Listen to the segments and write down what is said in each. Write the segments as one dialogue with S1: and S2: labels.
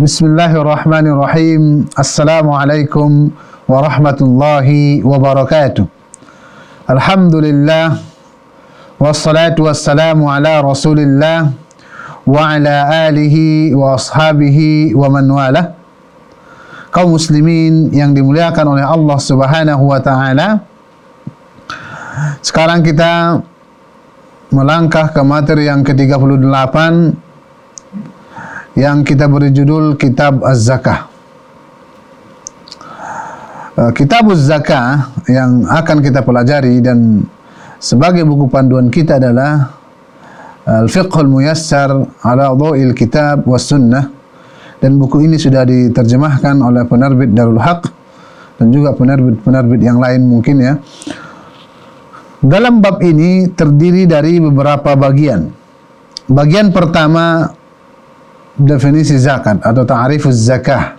S1: Bismillahirrahmanirrahim. Assalamualaikum warahmatullahi wabarakatuh. Alhamdulillah wassalatu wassalamu ala Rasulillah wa ala alihi wa ashabihi wa man walah. Kaum muslimin yang dimuliakan oleh Allah Subhanahu wa taala. Sekarang kita melangkah ke materi yang ke-38 yang kita beri judul Kitab Az-Zakah. Uh, Kitab Az-Zakah yang akan kita pelajari dan sebagai buku panduan kita adalah Al-Fiqhul Muyassar ala Dhawil Kitab was Sunnah dan buku ini sudah diterjemahkan oleh penerbit Darul Haq dan juga penerbit-penerbit yang lain mungkin ya. Dalam bab ini terdiri dari beberapa bagian. Bagian pertama definisi zakat atau ta'rif zakah.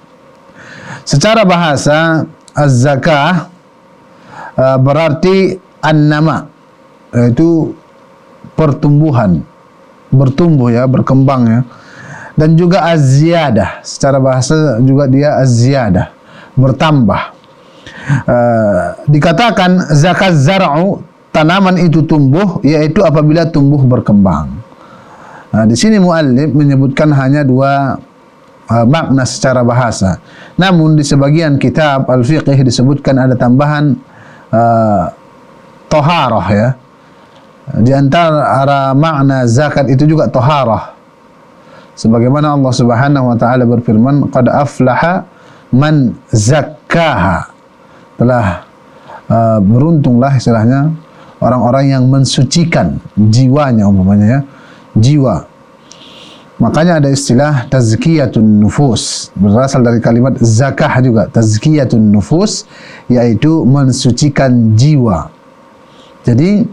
S1: Secara bahasa az-zakah uh, berarti an-nama yaitu pertumbuhan bertumbuh ya berkembang ya. Dan juga az-ziyadah secara bahasa juga dia az-ziyadah bertambah. Uh, dikatakan zakat zar'u tanaman itu tumbuh yaitu apabila tumbuh berkembang Nah, di sini muallif menyebutkan hanya dua uh, makna secara bahasa. Namun di sebagian kitab al-fiqh disebutkan ada tambahan uh, toharoh ya. Di antara makna zakat itu juga toharoh. Sebagaimana Allah Subhanahu wa taala berfirman, "Qad aflaha man zakkaha." Telah uh, beruntunglah istilahnya orang-orang yang mensucikan jiwanya umpamanya ya jiwa. Makanya ada istilah tazkiyatun nufus berasal dari kalimat zakah juga tazkiyatun nufus yaitu mensucikan jiwa. Jadi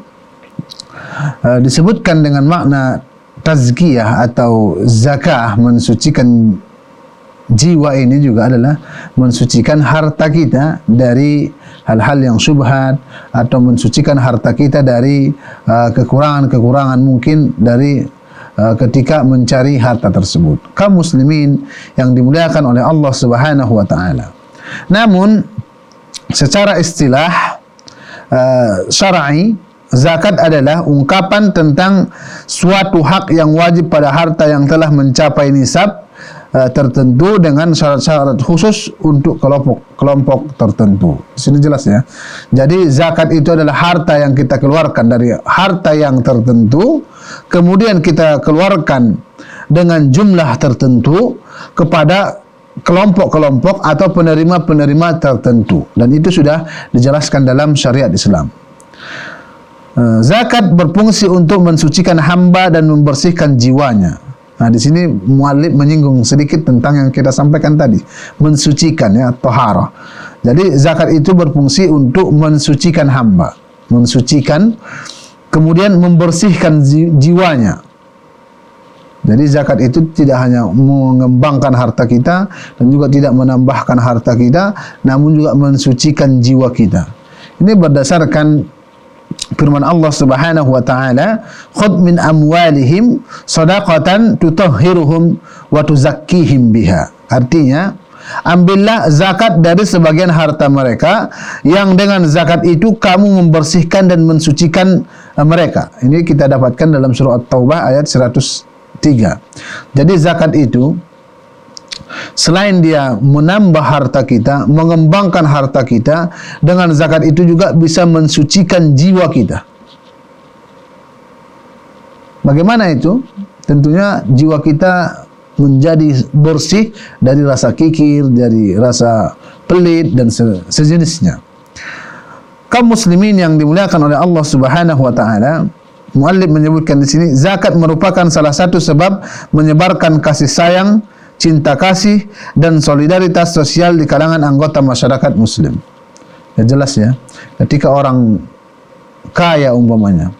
S1: uh, disebutkan dengan makna tazkiyah atau zakah mensucikan jiwa ini juga adalah mensucikan harta kita dari hal-hal yang syubhat atau mensucikan harta kita dari uh, kekurangan-kekurangan uh, mungkin dari uh, ketika mencari harta tersebut. Kaum muslimin yang dimuliakan oleh Allah Subhanahu wa taala. Namun secara istilah uh, syar'i zakat adalah ungkapan tentang suatu hak yang wajib pada harta yang telah mencapai nisab Uh, tertentu dengan syarat-syarat khusus untuk kelompok kelompok tertentu. Di sini jelas ya. Jadi zakat itu adalah harta yang kita keluarkan dari harta yang tertentu, kemudian kita keluarkan dengan jumlah tertentu kepada kelompok-kelompok atau penerima-penerima tertentu dan itu sudah dijelaskan dalam syariat Islam. Uh, zakat berfungsi untuk mensucikan hamba dan membersihkan jiwanya. Nah, di sini muallif menyinggung sedikit tentang yang kita sampaikan tadi, mensucikan ya, tahara. Jadi zakat itu berfungsi untuk mensucikan hamba, mensucikan kemudian membersihkan jiwanya. Jadi zakat itu tidak hanya mengembangkan harta kita dan juga tidak menambahkan harta kita, namun juga mensucikan jiwa kita. Ini berdasarkan firman Allah Subhanahu wa taala khud min amwalihim sadaqatan tutahhiruhum wa tuzakkihim biha. Artinya ambillah zakat dari sebagian harta mereka yang dengan zakat itu kamu membersihkan dan mensucikan uh, mereka. Ini kita dapatkan dalam surah at-taubah ayat 103 jadi zakat itu selain dia menambah harta kita, mengembangkan harta kita, dengan zakat itu juga bisa mensucikan jiwa kita. Bagaimana itu? Tentunya jiwa kita menjadi bersih dari rasa kikir, dari rasa pelit dan sejenisnya. Kaum muslimin yang dimuliakan oleh Allah Subhanahu wa taala, muallif menyebutkan di sini zakat merupakan salah satu sebab menyebarkan kasih sayang cinta kasih dan solidaritas sosial di kalangan anggota masyarakat muslim. Ya jelas ya. Ketika orang kaya umpamanya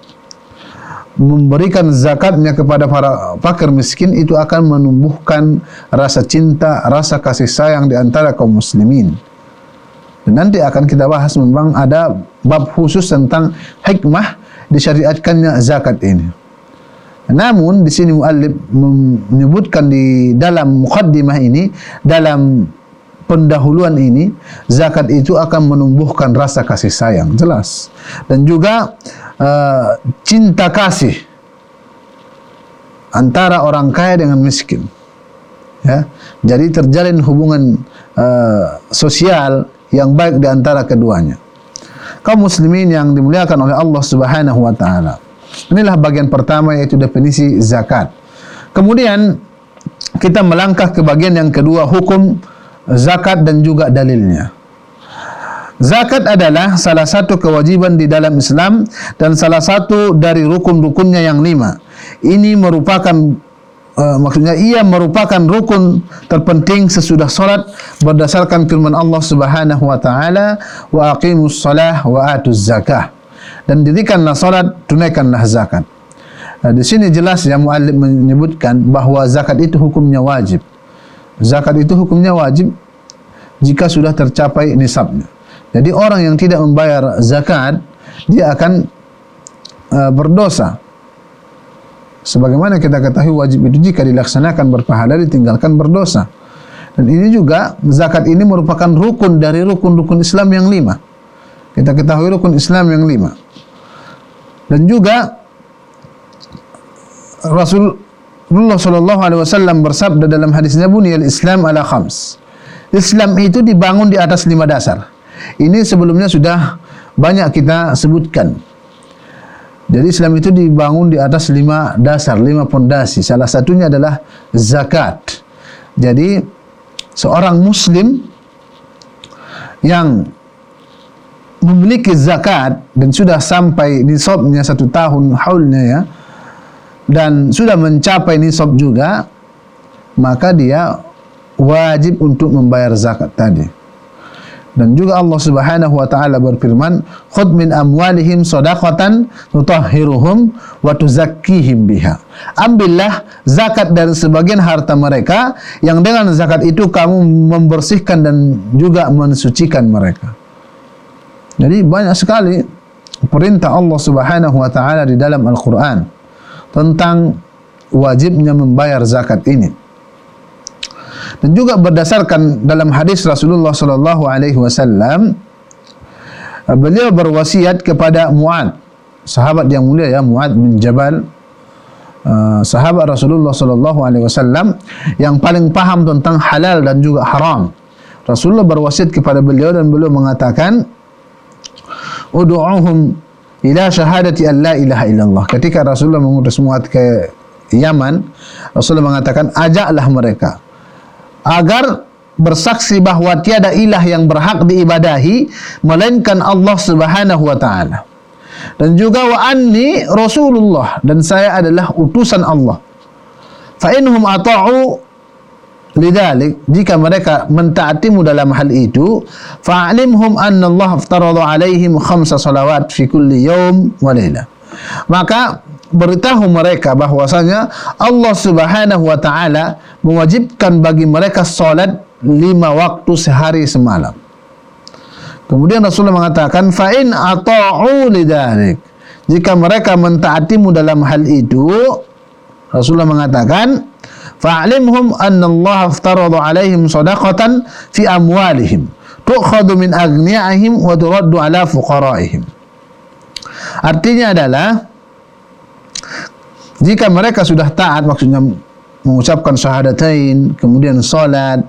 S1: memberikan zakatnya kepada para fakir miskin itu akan menumbuhkan rasa cinta, rasa kasih sayang di antara kaum muslimin. Dan nanti akan kita bahas memang ada bab khusus tentang hikmah disyariatkannya zakat ini. Namun di sini muallif menyebutkan di dalam mukaddimah ini dalam pendahuluan ini zakat itu akan menumbuhkan rasa kasih sayang jelas. Dan juga uh, cinta kasih antara orang kaya dengan miskin. Ya jadi terjalin hubungan uh, sosial yang baik di antara keduanya. Kaum muslimin yang dimuliakan oleh Allah Subhanahu wa taala inilah bagian pertama yaitu definisi zakat kemudian kita melangkah ke bagian yang kedua hukum zakat dan juga dalilnya. Zakat adalah salah satu kewajiban di dalam Islam dan salah satu dari rukun-rukunnya yang lima. Ini merupakan uh, maksudnya ia merupakan rukun terpenting sesudah salat berdasarkan firman Allah Subhanahu wa taala wa aqimus shalah wa atuz zakah. Dan dirikanlah salat, tunaikanlah zakat. Uh, di sini jelas yang muallif menyebutkan bahawa zakat itu hukumnya wajib. Zakat itu hukumnya wajib jika sudah tercapai nisabnya. Jadi orang yang tidak membayar zakat dia akan uh, berdosa. Sebagaimana kita ketahui wajib itu jika dilaksanakan berpahala ditinggalkan berdosa. Dan ini juga zakat ini merupakan rukun dari rukun-rukun Islam yang lima. Kita ketahui rukun Islam yang lima. Dan juga Rasul Rasulullah sallallahu alaihi wasallam bersabda dalam hadisnya buniyal Islam ala khams. Islam itu dibangun di atas lima dasar. Ini sebelumnya sudah banyak kita sebutkan. Jadi Islam itu dibangun di atas lima dasar, lima pondasi. Salah satunya adalah zakat. Jadi seorang muslim yang memiliki zakat dan sudah sampai nisabnya satu tahun haulnya ya, dan sudah mencapai nisab juga maka dia wajib untuk membayar zakat tadi. Dan juga Allah Subhanahu wa taala berfirman khudh min amwalihim shadaqatan tutahhiruhum wa tuzakkihim biha. Ambillah zakat dari sebagian harta mereka yang dengan zakat itu kamu membersihkan dan juga mensucikan mereka jadi banyak sekali perintah Allah Subhanahu wa taala di dalam Al-Qur'an tentang wajibnya membayar zakat ini. Dan juga berdasarkan dalam hadis Rasulullah sallallahu alaihi wasallam beliau berwasiat kepada Muad, sahabat yang mulia ya Muad bin Jabal uh, sahabat Rasulullah sallallahu alaihi wasallam yang paling paham tentang halal dan juga haram. Rasulullah berwasiat kepada beliau dan beliau mengatakan Udu'uhum ila syahadati an la ilaha illallah. Ketika Rasulullah mengutus Muad ke Yaman Rasulullah mengatakan ajaklah mereka agar bersaksi bahawa tiada ilah yang berhak diibadahi melainkan Allah Subhanahu wa taala. Dan juga wa anni rasulullah dan saya adalah utusan Allah. Fa ata'u Lidalik jika mereka mentaatimu dalam hal itu fa'alimhum anna Allah aftarada alaihim khamsa salawat fi kulli yawm wa layla maka beritahu mereka bahwasanya Allah Subhanahu wa taala mewajibkan bagi mereka salat lima waktu sehari semalam. Kemudian Rasulullah mengatakan fa in ata'u lidalik. Jika mereka mentaatimu dalam hal itu Rasulullah mengatakan fa'alimhum anna Allah aftarada alaihim sadaqatan fi amwalihim tu'khadhu min aghniyaihim wa turaddu ala fuqaraihim. Artinya adalah jika mereka sudah taat maksudnya mengucapkan syahadatain kemudian salat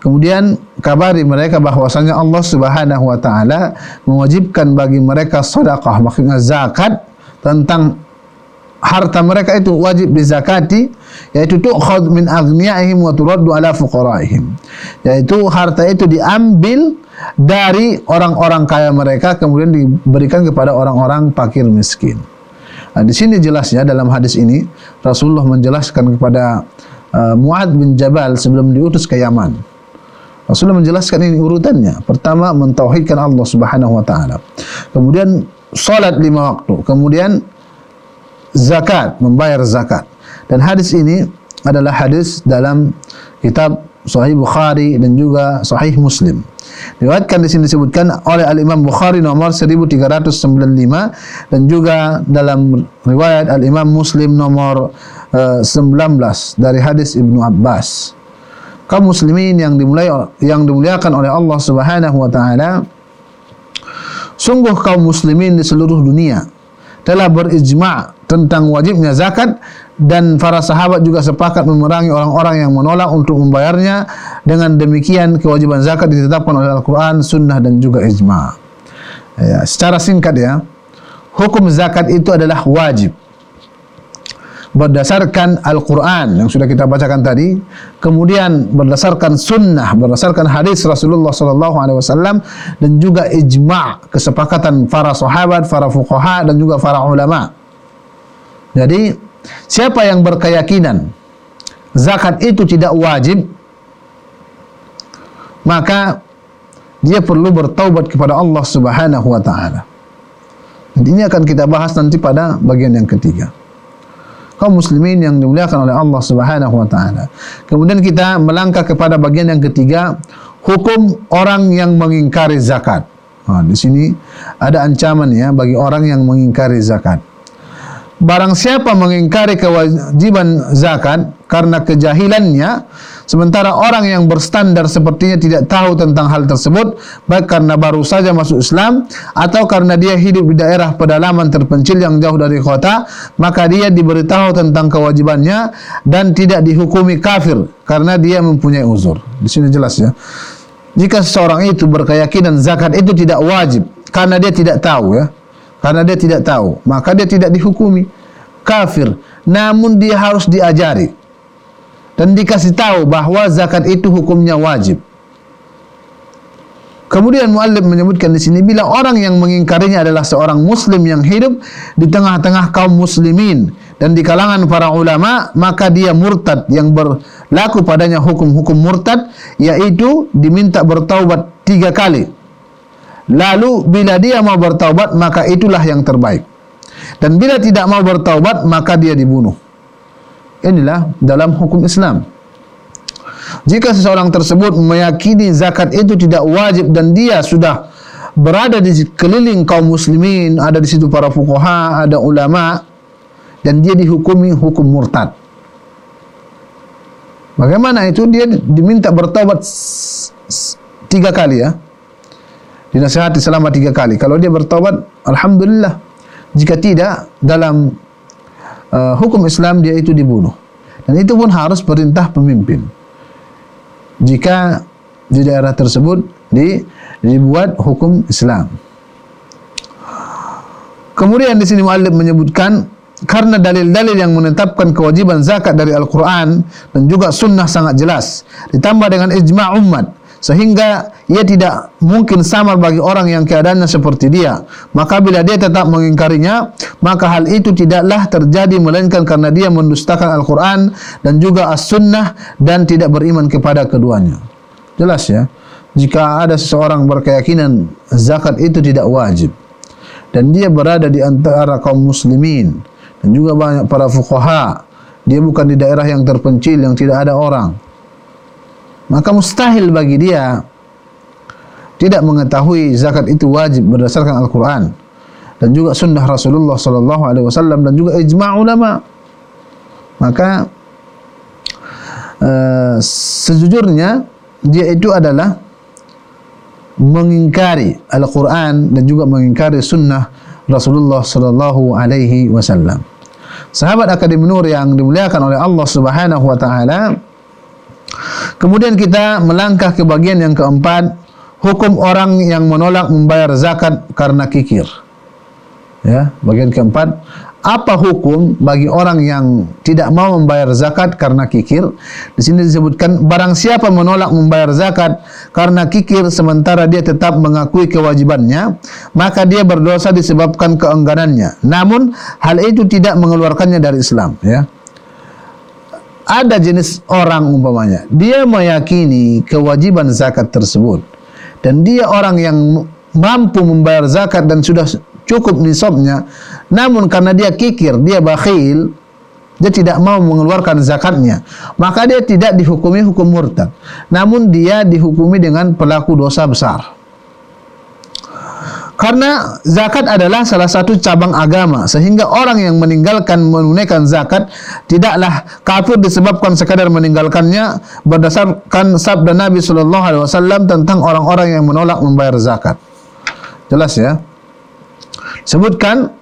S1: kemudian kabari mereka bahwasanya Allah Subhanahu wa taala mewajibkan bagi mereka sedekah maksudnya zakat tentang harta mereka itu wajib dizakati yaitu tu'khad min aghniyaihim wa turaddu ala fuqaraihim. Yaitu harta itu diambil dari orang-orang kaya mereka kemudian diberikan kepada orang-orang fakir miskin. Nah, di sini jelasnya dalam hadis ini Rasulullah menjelaskan kepada uh, Muad bin Jabal sebelum diutus ke Yaman. Rasulullah menjelaskan ini urutannya. Pertama mentauhidkan Allah Subhanahu wa taala. Kemudian salat lima waktu. Kemudian zakat, membayar zakat. Dan hadis ini adalah hadis dalam kitab Sahih Bukhari dan juga Sahih Muslim. Diriwayatkan di sini disebutkan oleh Al Imam Bukhari nomor 1395 dan juga dalam riwayat Al Imam Muslim nomor uh, eh, 19 dari hadis Ibnu Abbas. Kaum muslimin yang dimulai yang dimuliakan oleh Allah Subhanahu wa taala sungguh kaum muslimin di seluruh dunia telah berijma' tentang wajibnya zakat dan para sahabat juga sepakat memerangi orang-orang yang menolak untuk membayarnya dengan demikian kewajiban zakat ditetapkan oleh Al-Quran, Sunnah dan juga Ijma. Ya, secara singkat ya, hukum zakat itu adalah wajib berdasarkan Al-Quran yang sudah kita bacakan tadi, kemudian berdasarkan Sunnah, berdasarkan hadis Rasulullah Wasallam dan juga ijma kesepakatan para sahabat, para fuqaha dan juga para ulama. Jadi Siapa yang berkeyakinan zakat itu tidak wajib maka dia perlu bertaubat kepada Allah Subhanahu wa taala. Ini akan kita bahas nanti pada bagian yang ketiga. Kaum muslimin yang dimuliakan oleh Allah Subhanahu wa taala. Kemudian kita melangkah kepada bagian yang ketiga, hukum orang yang mengingkari zakat. Nah, di sini ada ancaman ya bagi orang yang mengingkari zakat. Barang siapa mengingkari kewajiban zakat karena kejahilannya sementara orang yang berstandar sepertinya tidak tahu tentang hal tersebut baik karena baru saja masuk Islam atau karena dia hidup di daerah pedalaman terpencil yang jauh dari kota maka dia diberitahu tentang kewajibannya dan tidak dihukumi kafir karena dia mempunyai uzur. Di sini jelas ya. Jika seseorang itu berkeyakinan zakat itu tidak wajib karena dia tidak tahu ya karena dia tidak tahu. Maka dia tidak dihukumi. Kafir. Namun dia harus diajari. Dan dikasih tahu bahawa zakat itu hukumnya wajib. Kemudian muallif menyebutkan di sini bila orang yang mengingkarinya adalah seorang muslim yang hidup di tengah-tengah kaum muslimin dan di kalangan para ulama maka dia murtad yang berlaku padanya hukum-hukum murtad yaitu diminta bertaubat tiga kali Lalu bila dia mau bertaubat maka itulah yang terbaik. Dan bila tidak mau bertaubat maka dia dibunuh. Inilah dalam hukum Islam. Jika seseorang tersebut meyakini zakat itu tidak wajib dan dia sudah berada di keliling kaum muslimin, ada di situ para fuqaha, ada ulama dan dia dihukumi hukum murtad. Bagaimana itu dia diminta bertaubat tiga kali ya? Dinasihati selama tiga kali. Kalau dia bertobat, Alhamdulillah. Jika tidak, dalam uh, hukum Islam dia itu dibunuh. Dan itu pun harus perintah pemimpin. Jika di daerah tersebut di, dibuat hukum Islam. Kemudian di sini muallif menyebutkan karena dalil-dalil yang menetapkan kewajiban zakat dari Al-Quran dan juga sunnah sangat jelas ditambah dengan ijma' umat sehingga ia tidak mungkin sama bagi orang yang keadaannya seperti dia. Maka bila dia tetap mengingkarinya maka hal itu tidaklah terjadi melainkan karena dia mendustakan Al-Quran dan juga As-Sunnah dan tidak beriman kepada keduanya. Jelas ya? Jika ada seseorang berkeyakinan zakat itu tidak wajib dan dia berada di antara kaum muslimin dan juga banyak para fuqaha dia bukan di daerah yang terpencil yang tidak ada orang maka mustahil bagi dia tidak mengetahui zakat itu wajib berdasarkan Al-Quran dan juga sunnah Rasulullah sallallahu alaihi wasallam dan juga ijma' ulama. Maka uh, sejujurnya dia itu adalah mengingkari Al-Quran dan juga mengingkari sunnah Rasulullah sallallahu alaihi wasallam. Sahabat Akademi Nur yang dimuliakan oleh Allah Subhanahu wa taala Kemudian kita melangkah ke bagian yang keempat, hukum orang yang menolak membayar zakat karena kikir. Ya, bagian keempat, apa hukum bagi orang yang tidak mau membayar zakat karena kikir? Di sini disebutkan barang siapa menolak membayar zakat karena kikir sementara dia tetap mengakui kewajibannya, maka dia berdosa disebabkan keengganannya. Namun hal itu tidak mengeluarkannya dari Islam, ya ada jenis orang umpamanya dia meyakini kewajiban zakat tersebut dan dia orang yang mampu membayar zakat dan sudah cukup nisabnya namun karena dia kikir dia bakhil dia tidak mau mengeluarkan zakatnya, maka dia tidak dihukumi hukum murtad. Namun dia dihukumi dengan pelaku dosa besar. Karena zakat adalah salah satu cabang agama sehingga orang yang meninggalkan menunaikan zakat tidaklah kafir disebabkan sekadar meninggalkannya berdasarkan sabda Nabi sallallahu alaihi wasallam tentang orang-orang yang menolak membayar zakat. Jelas ya? Sebutkan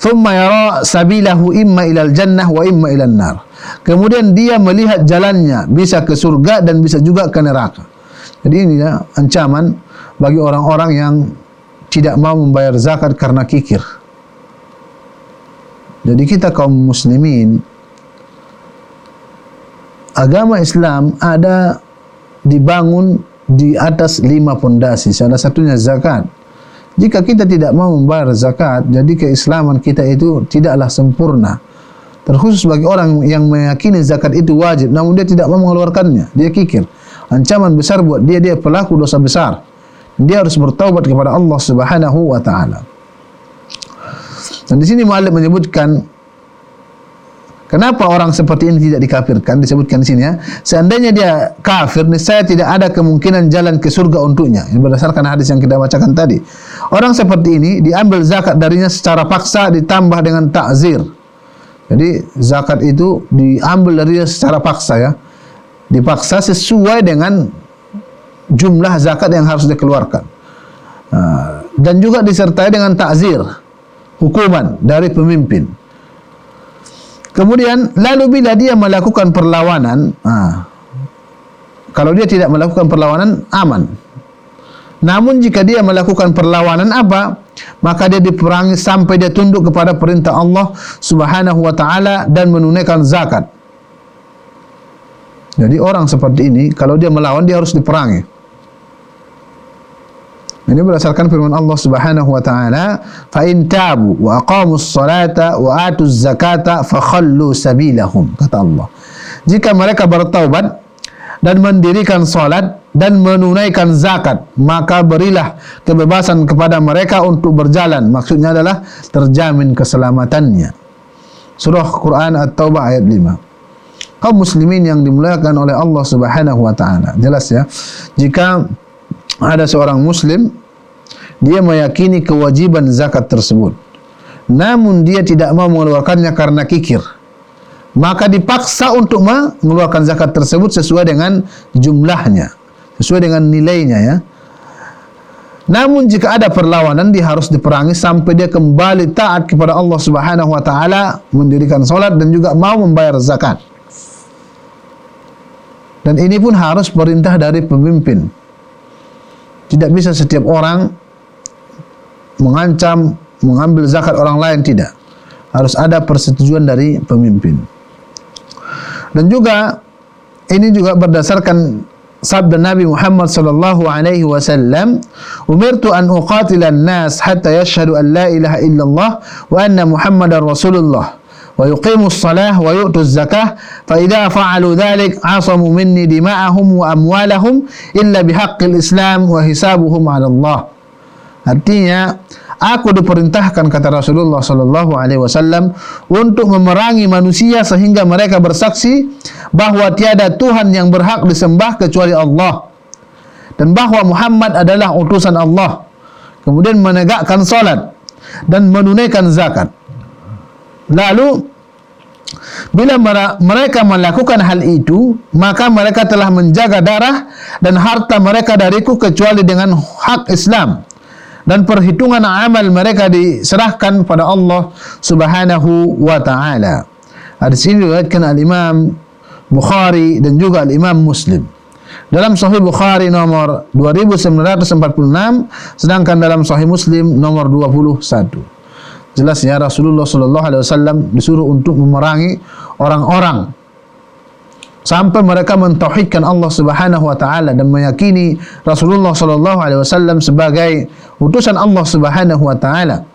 S1: thumma yara sabilahu imma ilal jannah wa imma ilal nar. Kemudian dia melihat jalannya bisa ke surga dan bisa juga ke neraka. Jadi ini ya ancaman bagi orang-orang yang tidak mau membayar zakat karena kikir. Jadi kita kaum muslimin agama Islam ada dibangun di atas lima pondasi. Salah satunya zakat. Jika kita tidak mau membayar zakat, jadi keislaman kita itu tidaklah sempurna. Terkhusus bagi orang yang meyakini zakat itu wajib, namun dia tidak mau mengeluarkannya, dia kikir. Ancaman besar buat dia, dia pelaku dosa besar dia harus bertaubat kepada Allah Subhanahu wa taala. Dan di sini muallif menyebutkan kenapa orang seperti ini tidak dikafirkan disebutkan di sini ya. Seandainya dia kafir, saya tidak ada kemungkinan jalan ke surga untuknya. Ini berdasarkan hadis yang kita bacakan tadi. Orang seperti ini diambil zakat darinya secara paksa ditambah dengan takzir. Jadi zakat itu diambil darinya secara paksa ya. Dipaksa sesuai dengan jumlah zakat yang harus dikeluarkan. Ha, dan juga disertai dengan takzir, hukuman dari pemimpin. Kemudian, lalu bila dia melakukan perlawanan, ha, kalau dia tidak melakukan perlawanan, aman. Namun jika dia melakukan perlawanan apa? Maka dia diperangi sampai dia tunduk kepada perintah Allah subhanahu wa ta'ala dan menunaikan zakat. Jadi orang seperti ini, kalau dia melawan, dia harus diperangi. Ini berdasarkan firman Allah Subhanahu wa taala, "Fa in tabu wa aqamus salata wa atuz zakata fa khallu sabilahum." Kata Allah. Jika mereka bertaubat dan mendirikan salat dan menunaikan zakat, maka berilah kebebasan kepada mereka untuk berjalan. Maksudnya adalah terjamin keselamatannya. Surah Quran At-Taubah ayat 5. Kaum muslimin yang dimuliakan oleh Allah Subhanahu wa taala. Jelas ya. Jika ada seorang muslim dia meyakini kewajiban zakat tersebut namun dia tidak mau mengeluarkannya karena kikir maka dipaksa untuk mengeluarkan zakat tersebut sesuai dengan jumlahnya sesuai dengan nilainya ya namun jika ada perlawanan dia harus diperangi sampai dia kembali taat kepada Allah Subhanahu wa taala mendirikan salat dan juga mau membayar zakat dan ini pun harus perintah dari pemimpin. Tidak bisa setiap orang mengancam mengambil zakat orang lain tidak. Harus ada persetujuan dari pemimpin. Dan juga ini juga berdasarkan sabda Nabi Muhammad sallallahu alaihi wasallam umirtu an uqatila an-nas hatta yashhadu an la ilaha illallah wa anna muhammadar rasulullah az-zakah fa idza fa'alu dhalik 'asamu minni dima'ahum wa amwalahum illa bihaqqil islam wa hisabuhum 'ala Allah. Artinya aku diperintahkan kata Rasulullah sallallahu alaihi wasallam untuk memerangi manusia sehingga mereka bersaksi bahwa tiada tuhan yang berhak disembah kecuali Allah. Dan bahwa Muhammad adalah utusan Allah. Kemudian menegakkan salat dan menunaikan zakat Lalu bila mereka melakukan hal itu, maka mereka telah menjaga darah dan harta mereka dariku kecuali dengan hak Islam. Dan perhitungan amal mereka diserahkan pada Allah Subhanahu wa taala. Hadis ini diriwayatkan al-Imam Bukhari dan juga al-Imam Muslim. Dalam Sahih Bukhari nomor 2946 sedangkan dalam Sahih Muslim nomor 21 jelasnya Rasulullah sallallahu alaihi wasallam disuruh untuk memerangi orang-orang. Sampai mereka mentauhidkan Allah Subhanahu wa taala dan meyakini Rasulullah sallallahu alaihi wasallam sebagai utusan Allah Subhanahu wa taala.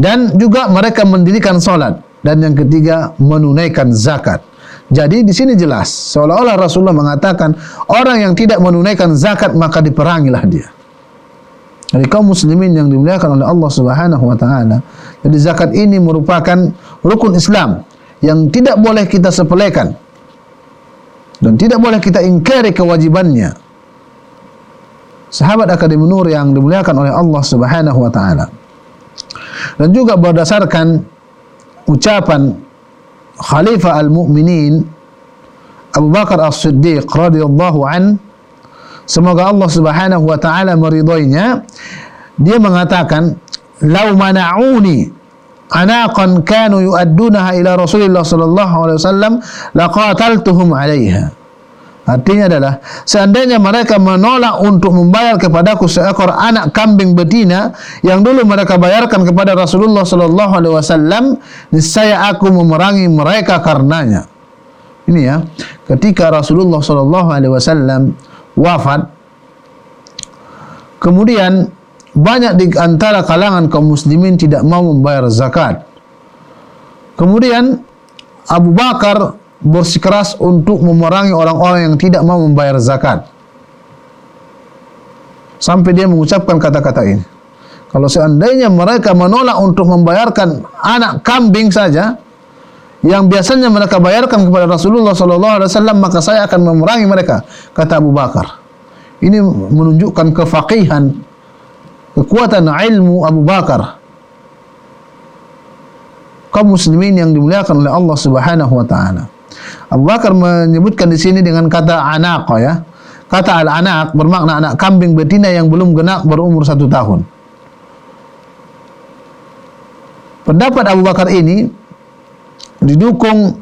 S1: Dan juga mereka mendirikan salat. Dan yang ketiga menunaikan zakat. Jadi di sini jelas seolah-olah Rasulullah mengatakan orang yang tidak menunaikan zakat maka diperangilah dia dari kaum muslimin yang dimuliakan oleh Allah Subhanahu wa taala. Jadi zakat ini merupakan rukun Islam yang tidak boleh kita sepelekan. Dan tidak boleh kita ingkari kewajibannya. Sahabat Akademi Nur yang dimuliakan oleh Allah Subhanahu wa taala. Dan juga berdasarkan ucapan Khalifah Al-Mu'minin Abu Bakar As-Siddiq radhiyallahu an semoga Allah Subhanahu wa taala meridhoinya dia mengatakan lau mana'uni anaqan kanu yu'addunaha ila Rasulillah sallallahu alaihi wasallam laqataltuhum 'alayha Artinya adalah seandainya mereka menolak untuk membayar kepadaku seekor anak kambing betina yang dulu mereka bayarkan kepada Rasulullah sallallahu alaihi wasallam, niscaya aku memerangi mereka karenanya. Ini ya, ketika Rasulullah sallallahu alaihi wasallam wafat kemudian banyak di antara kalangan kaum muslimin tidak mau membayar zakat. Kemudian Abu Bakar bersikeras untuk memerangi orang-orang yang tidak mau membayar zakat. Sampai dia mengucapkan kata-kata ini. Kalau seandainya mereka menolak untuk membayarkan anak kambing saja, yang biasanya mereka bayarkan kepada Rasulullah sallallahu alaihi wasallam, maka saya akan memerangi mereka, kata Abu Bakar. Ini menunjukkan kefaqihan, kekuatan ilmu Abu Bakar. Kaum muslimin yang dimuliakan oleh Allah Subhanahu wa taala. Abu Bakar menyebutkan di sini dengan kata anak ya. Kata al-anak bermakna anak kambing betina yang belum genap berumur satu tahun. Pendapat Abu Bakar ini didukung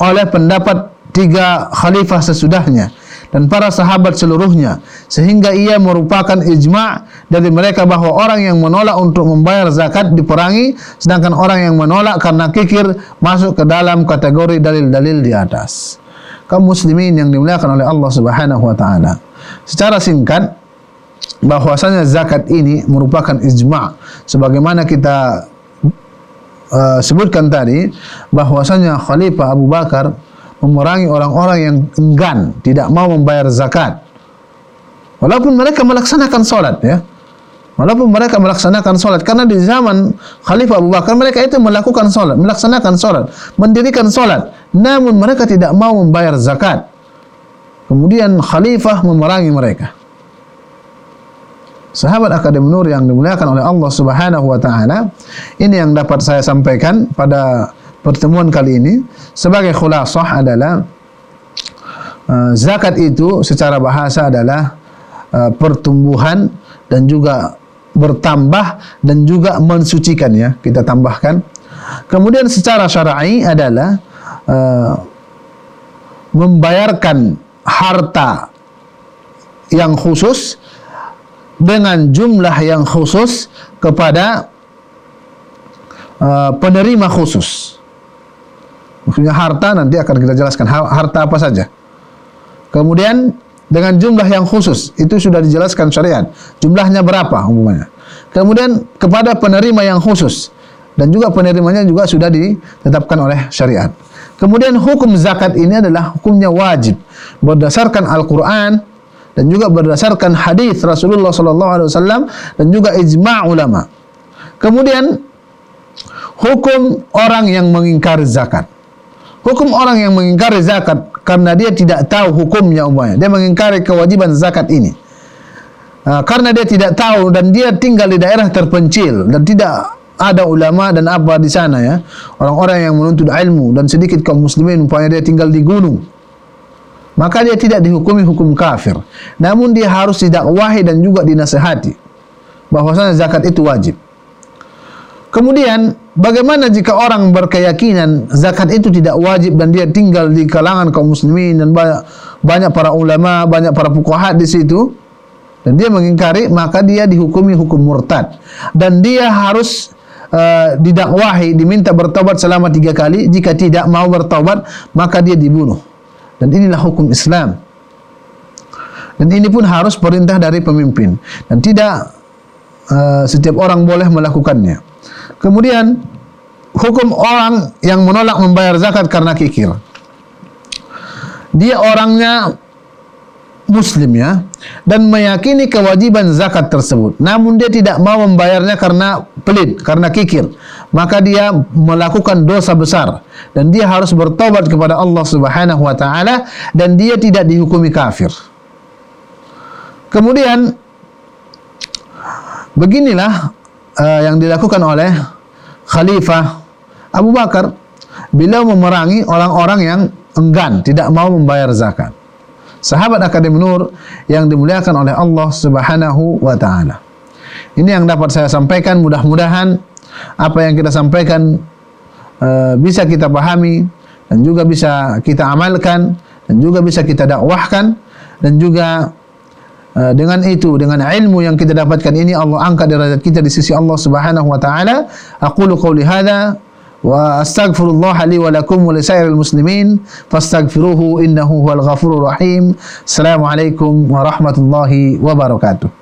S1: oleh pendapat tiga khalifah sesudahnya dan para sahabat seluruhnya sehingga ia merupakan ijma' dari mereka bahawa orang yang menolak untuk membayar zakat diperangi sedangkan orang yang menolak karena kikir masuk ke dalam kategori dalil-dalil di atas. Kaum muslimin yang dimuliakan oleh Allah Subhanahu wa taala. Secara singkat bahwasanya zakat ini merupakan ijma' sebagaimana kita uh, sebutkan tadi bahwasanya khalifah Abu Bakar memerangi orang-orang yang enggan tidak mau membayar zakat. Walaupun mereka melaksanakan solat ya. Walaupun mereka melaksanakan solat karena di zaman Khalifah Abu Bakar mereka itu melakukan solat melaksanakan solat mendirikan solat. Namun mereka tidak mau membayar zakat. Kemudian Khalifah memerangi mereka sahabat Akademi Nur yang dimuliakan oleh Allah Subhanahu wa taala ini yang dapat saya sampaikan pada pertemuan kali ini sebagai khulasah adalah uh, zakat itu secara bahasa adalah uh, pertumbuhan dan juga bertambah dan juga mensucikan ya kita tambahkan. Kemudian secara syar'i adalah uh, membayarkan harta yang khusus dengan jumlah yang khusus kepada uh, penerima khusus Maksudnya harta nanti akan kita jelaskan harta apa saja. Kemudian dengan jumlah yang khusus itu sudah dijelaskan syariat. Jumlahnya berapa umumnya. Kemudian kepada penerima yang khusus dan juga penerimanya juga sudah ditetapkan oleh syariat. Kemudian hukum zakat ini adalah hukumnya wajib berdasarkan Al-Qur'an dan juga berdasarkan hadis Rasulullah sallallahu alaihi wasallam dan juga ijma' ulama. Kemudian hukum orang yang mengingkari zakat. Hukum orang yang mengingkari zakat karena dia tidak tahu hukumnya umpamanya. Dia mengingkari kewajiban zakat ini. Uh, karena dia tidak tahu dan dia tinggal di daerah terpencil dan tidak ada ulama dan apa di sana ya. Orang-orang yang menuntut ilmu dan sedikit kaum muslimin umpamanya dia tinggal di gunung. Maka dia tidak dihukumi hukum kafir. Namun dia harus didakwahi dan juga dinasihati bahwasanya zakat itu wajib. Kemudian bagaimana jika orang berkeyakinan zakat itu tidak wajib dan dia tinggal di kalangan kaum muslimin dan banyak banyak para ulama, banyak para fuqaha di situ dan dia mengingkari maka dia dihukumi hukum murtad dan dia harus uh, didakwahi diminta bertobat selama tiga kali jika tidak mau bertobat maka dia dibunuh dan inilah hukum Islam dan ini pun harus perintah dari pemimpin dan tidak uh, setiap orang boleh melakukannya Kemudian hukum orang yang menolak membayar zakat karena kikir. Dia orangnya muslim ya dan meyakini kewajiban zakat tersebut. Namun dia tidak mau membayarnya karena pelit, karena kikir. Maka dia melakukan dosa besar dan dia harus bertobat kepada Allah Subhanahu wa taala dan dia tidak dihukumi kafir. Kemudian beginilah uh, yang dilakukan oleh Khalifah Abu Bakar bila memerangi orang-orang yang enggan tidak mau membayar zakat. Sahabat Akademi Nur yang dimuliakan oleh Allah Subhanahu wa taala. Ini yang dapat saya sampaikan mudah-mudahan apa yang kita sampaikan uh, bisa kita pahami dan juga bisa kita amalkan dan juga bisa kita dakwahkan dan juga uh, dengan itu dengan ilmu yang kita dapatkan ini Allah angkat derajat kita di sisi Allah Subhanahu wa taala. Aqulu qawli hadza wa astaghfirullah li wa lakum wa lisairil muslimin fastaghfiruhu innahu huwal ghafurur rahim. Assalamu alaikum warahmatullahi wabarakatuh